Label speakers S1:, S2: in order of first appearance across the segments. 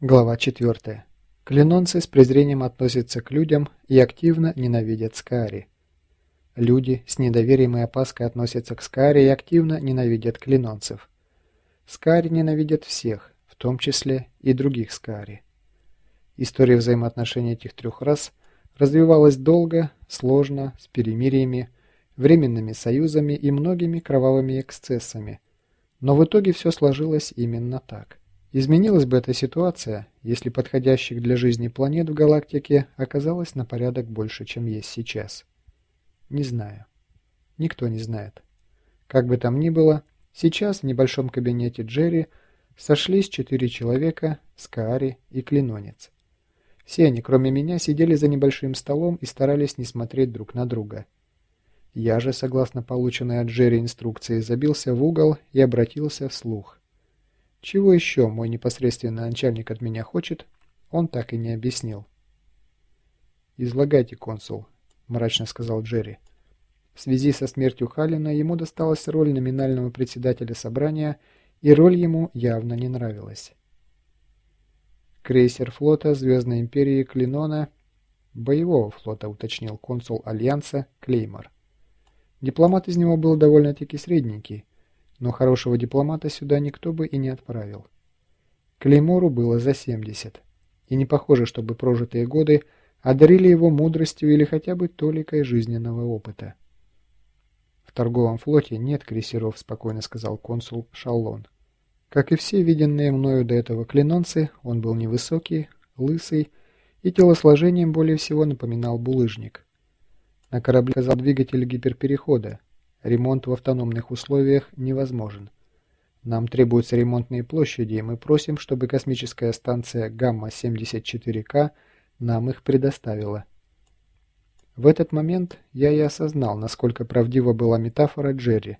S1: Глава 4. Клинонцы с презрением относятся к людям и активно ненавидят Скари. Люди с недоверием и опаской относятся к Скари и активно ненавидят клинонцев. Скари ненавидят всех, в том числе и других Скари. История взаимоотношений этих трех рас развивалась долго, сложно, с перемириями, временными союзами и многими кровавыми эксцессами, но в итоге все сложилось именно так. Изменилась бы эта ситуация, если подходящих для жизни планет в галактике оказалось на порядок больше, чем есть сейчас? Не знаю. Никто не знает. Как бы там ни было, сейчас в небольшом кабинете Джерри сошлись четыре человека, Скаари и Клинонец. Все они, кроме меня, сидели за небольшим столом и старались не смотреть друг на друга. Я же, согласно полученной от Джерри инструкции, забился в угол и обратился вслух. Чего еще мой непосредственный начальник от меня хочет, он так и не объяснил. «Излагайте, консул», – мрачно сказал Джерри. В связи со смертью Халина ему досталась роль номинального председателя собрания, и роль ему явно не нравилась. Крейсер флота Звездной империи Клинона, боевого флота, уточнил консул Альянса Клеймор. Дипломат из него был довольно-таки средненький, но хорошего дипломата сюда никто бы и не отправил. Клеймору было за 70, и не похоже, чтобы прожитые годы одарили его мудростью или хотя бы толикой жизненного опыта. «В торговом флоте нет крейсеров», — спокойно сказал консул Шаллон. Как и все виденные мною до этого клинонцы, он был невысокий, лысый и телосложением более всего напоминал булыжник. На корабле казал двигатель гиперперехода, Ремонт в автономных условиях невозможен. Нам требуются ремонтные площади, и мы просим, чтобы космическая станция Гамма-74К нам их предоставила. В этот момент я и осознал, насколько правдива была метафора Джерри.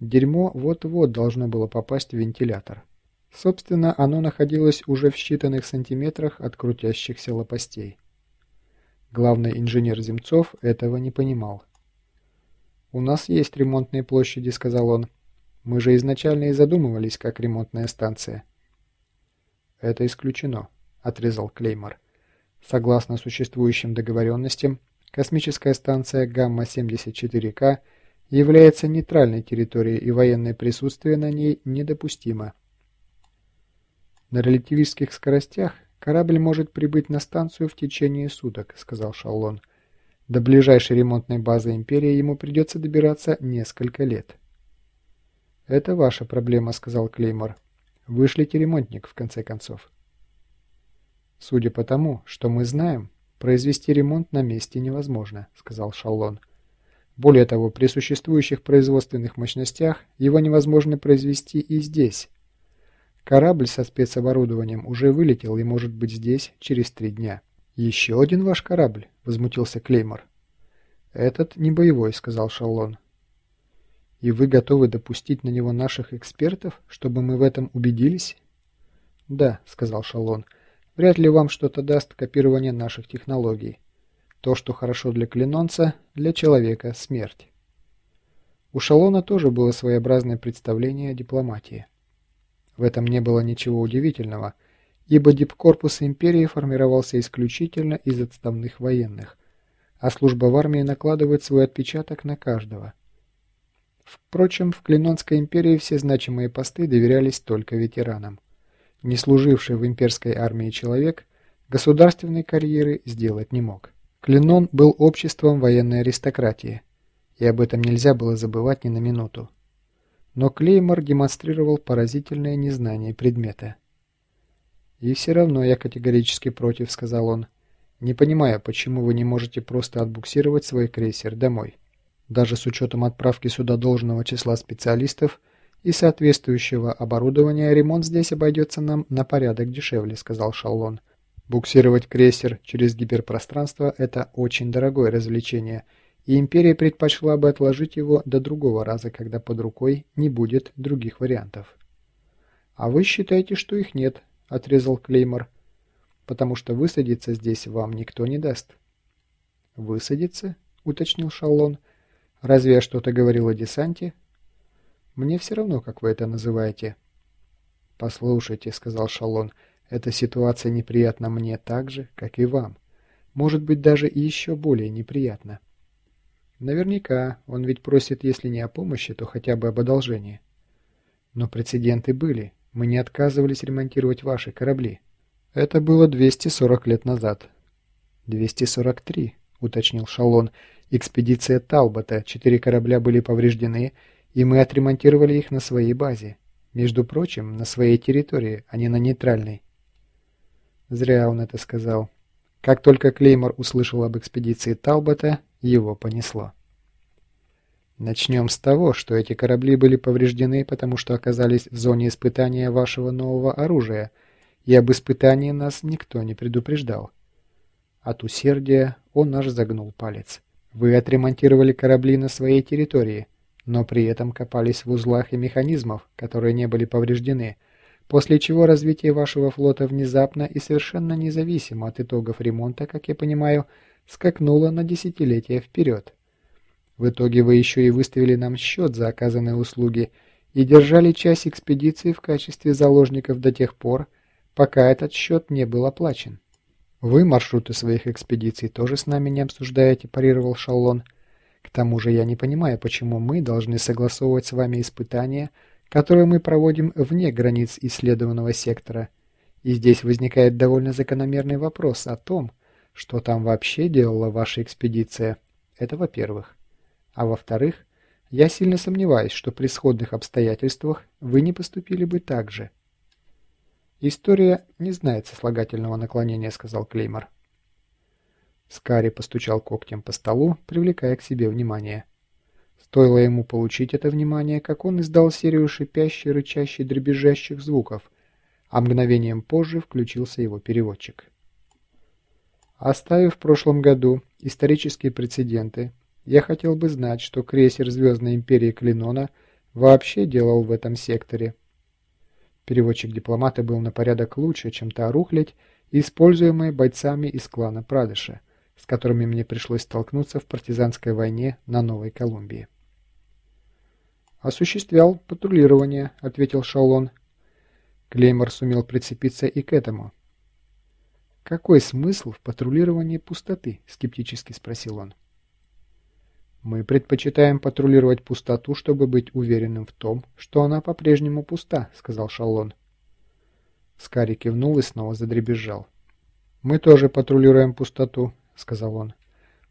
S1: Дерьмо вот-вот должно было попасть в вентилятор. Собственно, оно находилось уже в считанных сантиметрах от крутящихся лопастей. Главный инженер Земцов этого не понимал. «У нас есть ремонтные площади», — сказал он. «Мы же изначально и задумывались как ремонтная станция». «Это исключено», — отрезал Клеймор. «Согласно существующим договоренностям, космическая станция Гамма-74К является нейтральной территорией и военное присутствие на ней недопустимо. На релятивистских скоростях корабль может прибыть на станцию в течение суток», — сказал Шаллон. До ближайшей ремонтной базы Империи ему придется добираться несколько лет. «Это ваша проблема», — сказал Клеймор. «Вышлите ремонтник, в конце концов». «Судя по тому, что мы знаем, произвести ремонт на месте невозможно», — сказал Шаллон. «Более того, при существующих производственных мощностях его невозможно произвести и здесь. Корабль со спецоборудованием уже вылетел и может быть здесь через три дня». «Еще один ваш корабль?» — возмутился Клеймор. «Этот не боевой», — сказал Шаллон. «И вы готовы допустить на него наших экспертов, чтобы мы в этом убедились?» «Да», — сказал Шаллон. «Вряд ли вам что-то даст копирование наших технологий. То, что хорошо для клинонца, для человека — смерть». У Шалона тоже было своеобразное представление о дипломатии. В этом не было ничего удивительного — ибо дипкорпус империи формировался исключительно из отставных военных, а служба в армии накладывает свой отпечаток на каждого. Впрочем, в Клинонской империи все значимые посты доверялись только ветеранам. Не служивший в имперской армии человек государственной карьеры сделать не мог. Клинон был обществом военной аристократии, и об этом нельзя было забывать ни на минуту. Но Клеймор демонстрировал поразительное незнание предмета. «И все равно я категорически против», — сказал он. «Не понимаю, почему вы не можете просто отбуксировать свой крейсер домой. Даже с учетом отправки сюда должного числа специалистов и соответствующего оборудования, ремонт здесь обойдется нам на порядок дешевле», — сказал Шаллон. «Буксировать крейсер через гиперпространство — это очень дорогое развлечение, и Империя предпочла бы отложить его до другого раза, когда под рукой не будет других вариантов». «А вы считаете, что их нет», отрезал Клеймор. «Потому что высадиться здесь вам никто не даст». «Высадиться?» — уточнил Шаллон. «Разве я что-то говорил о десанте?» «Мне все равно, как вы это называете». «Послушайте», — сказал Шаллон, — Эта ситуация неприятна мне так же, как и вам. Может быть, даже и еще более неприятна. Наверняка он ведь просит, если не о помощи, то хотя бы об одолжении. Но прецеденты были. Мы не отказывались ремонтировать ваши корабли. Это было 240 лет назад. 243, уточнил Шалон. Экспедиция Талбота. Четыре корабля были повреждены, и мы отремонтировали их на своей базе. Между прочим, на своей территории, а не на нейтральной. Зря он это сказал. Как только Клеймор услышал об экспедиции Талбота, его понесло. Начнем с того, что эти корабли были повреждены, потому что оказались в зоне испытания вашего нового оружия, и об испытании нас никто не предупреждал. От усердия он аж загнул палец. Вы отремонтировали корабли на своей территории, но при этом копались в узлах и механизмах, которые не были повреждены, после чего развитие вашего флота внезапно и совершенно независимо от итогов ремонта, как я понимаю, скакнуло на десятилетия вперед. В итоге вы еще и выставили нам счет за оказанные услуги и держали часть экспедиции в качестве заложников до тех пор, пока этот счет не был оплачен. Вы маршруты своих экспедиций тоже с нами не обсуждаете, парировал Шаллон. К тому же я не понимаю, почему мы должны согласовывать с вами испытания, которые мы проводим вне границ исследованного сектора. И здесь возникает довольно закономерный вопрос о том, что там вообще делала ваша экспедиция. Это во-первых. А во-вторых, я сильно сомневаюсь, что при сходных обстоятельствах вы не поступили бы так же. История не знает сослагательного наклонения, сказал Клеймор. Скари постучал когтем по столу, привлекая к себе внимание. Стоило ему получить это внимание, как он издал серию шипящих, рычащих, дребезжащих звуков, а мгновением позже включился его переводчик. Оставив в прошлом году исторические прецеденты, я хотел бы знать, что крейсер Звездной Империи Клинона вообще делал в этом секторе. Переводчик дипломата был на порядок лучше, чем та рухлядь, используемая бойцами из клана Прадыша – с которыми мне пришлось столкнуться в партизанской войне на Новой Колумбии. «Осуществлял патрулирование», — ответил Шалон. Клеймор сумел прицепиться и к этому. «Какой смысл в патрулировании пустоты?» — скептически спросил он. «Мы предпочитаем патрулировать пустоту, чтобы быть уверенным в том, что она по-прежнему пуста», — сказал Шалон. Скари кивнул и снова задребезжал. «Мы тоже патрулируем пустоту», сказал он.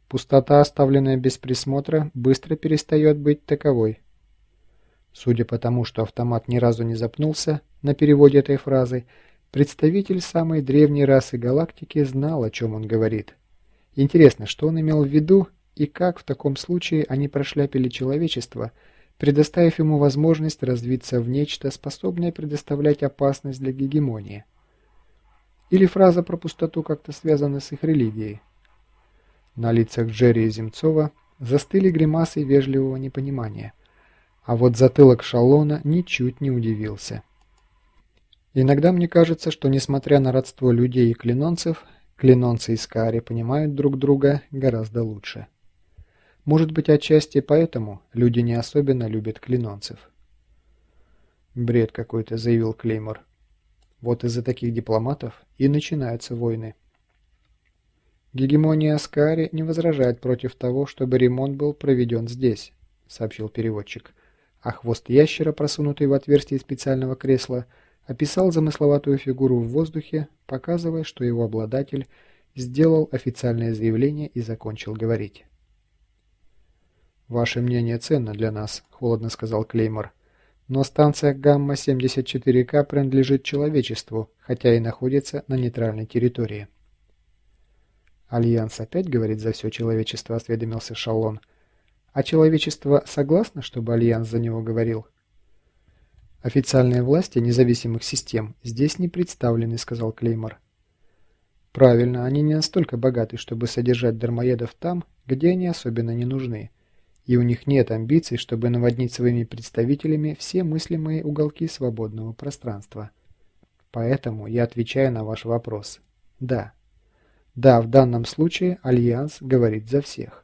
S1: Пустота, оставленная без присмотра, быстро перестает быть таковой. Судя по тому, что автомат ни разу не запнулся на переводе этой фразы, представитель самой древней расы галактики знал, о чем он говорит. Интересно, что он имел в виду и как в таком случае они прошляпили человечество, предоставив ему возможность развиться в нечто, способное предоставлять опасность для гегемонии. Или фраза про пустоту как-то связана с их религией. На лицах Джерри и Земцова застыли гримасы вежливого непонимания, а вот затылок Шалона ничуть не удивился. Иногда мне кажется, что несмотря на родство людей и клинонцев, клинонцы и скари понимают друг друга гораздо лучше. Может быть, отчасти поэтому люди не особенно любят клинонцев. «Бред какой-то», — заявил Клеймор. «Вот из-за таких дипломатов и начинаются войны». «Гегемония Аскари не возражает против того, чтобы ремонт был проведен здесь», — сообщил переводчик. А хвост ящера, просунутый в отверстие специального кресла, описал замысловатую фигуру в воздухе, показывая, что его обладатель сделал официальное заявление и закончил говорить. «Ваше мнение ценно для нас», — холодно сказал Клеймор. «Но станция Гамма-74К принадлежит человечеству, хотя и находится на нейтральной территории». «Альянс опять говорит за все человечество», — осведомился Шалон. «А человечество согласно, чтобы Альянс за него говорил?» «Официальные власти независимых систем здесь не представлены», — сказал Клеймор. «Правильно, они не настолько богаты, чтобы содержать дармоедов там, где они особенно не нужны, и у них нет амбиций, чтобы наводнить своими представителями все мыслимые уголки свободного пространства. Поэтому я отвечаю на ваш вопрос. Да». Да, в данном случае Альянс говорит за всех.